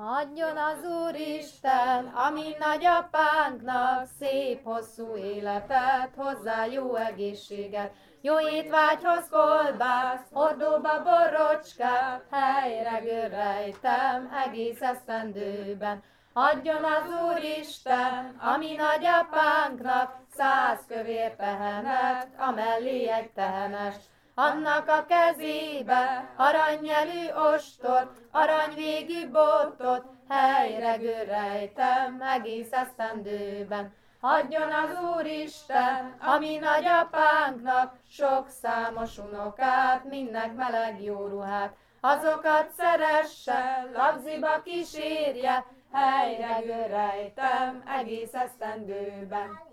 Adjon az Úristen, ami nagyapánknak szép hosszú életet, hozzá jó egészséget, jó étvágyhoz kolbász, hordóba borocskát, helyre görrejtem egész esztendőben. Adjon az Úristen, ami nagyapánknak száz kövér tehenet, a mellé egy tehenes, annak a kezébe aranyjelű ostor, aranyvégű botot, helyre görrejtem egész esztendőben. Adjon az Úristen, ami nagyapánknak sok számos unokát, mindnek meleg jó ruhát, azokat szeresse, labziba kísérje, helyre görrejtem egész esztendőben.